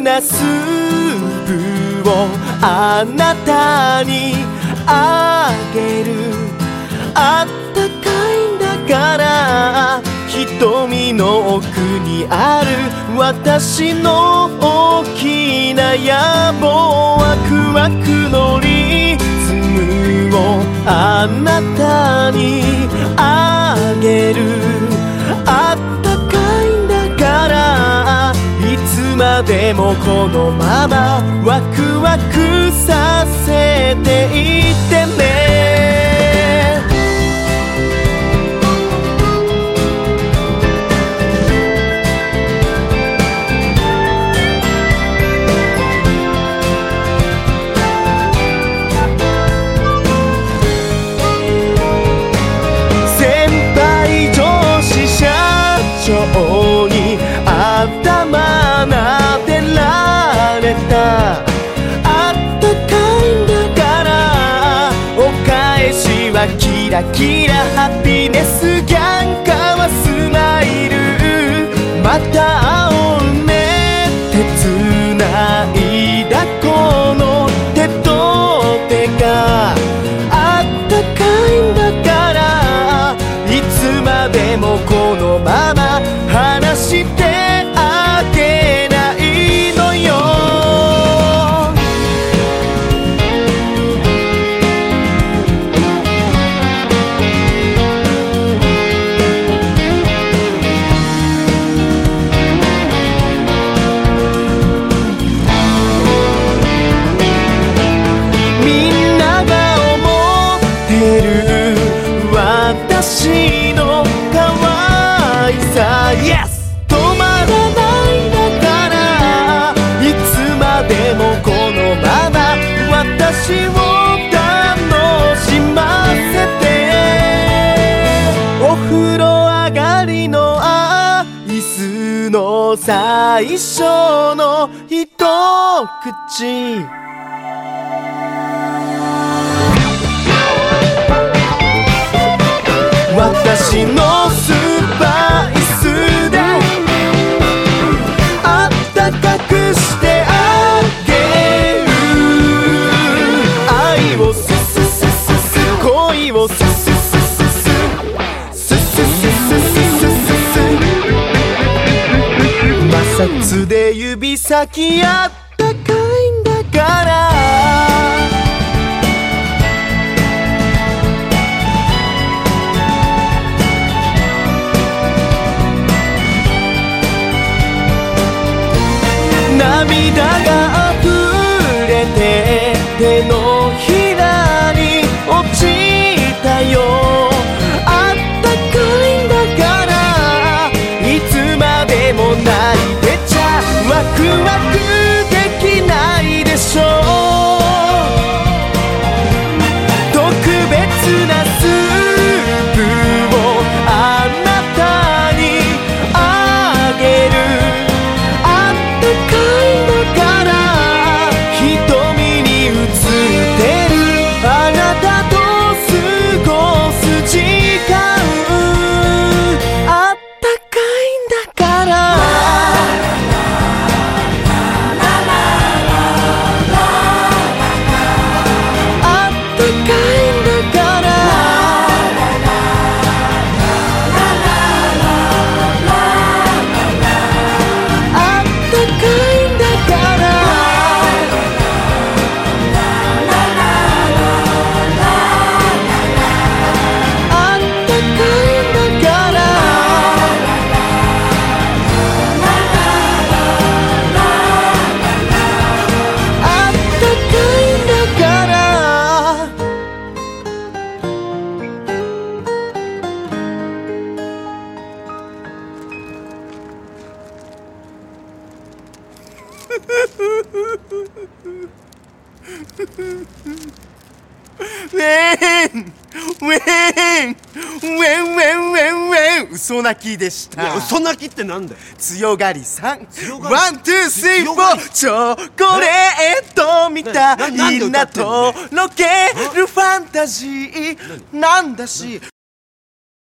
なスープをあなたにあげる。あったかいんだから瞳の奥にある。私の大きな野望ワクワクのリでもこのままワクワクさせていってね。先輩上司社長にはキラキラハピネスギャンカはスマイル。またの最初の一口。私の摩擦で指先あったかいんだから。涙がウェーン。ウェーン。ウェーン。ウェーン。ウェーン。ウェーン。嘘泣きでしたいや嘘泣きってなんだよ。強がりさん。 One, two, three, four。チョコレートみたいなとろけるファンタジー。なんだし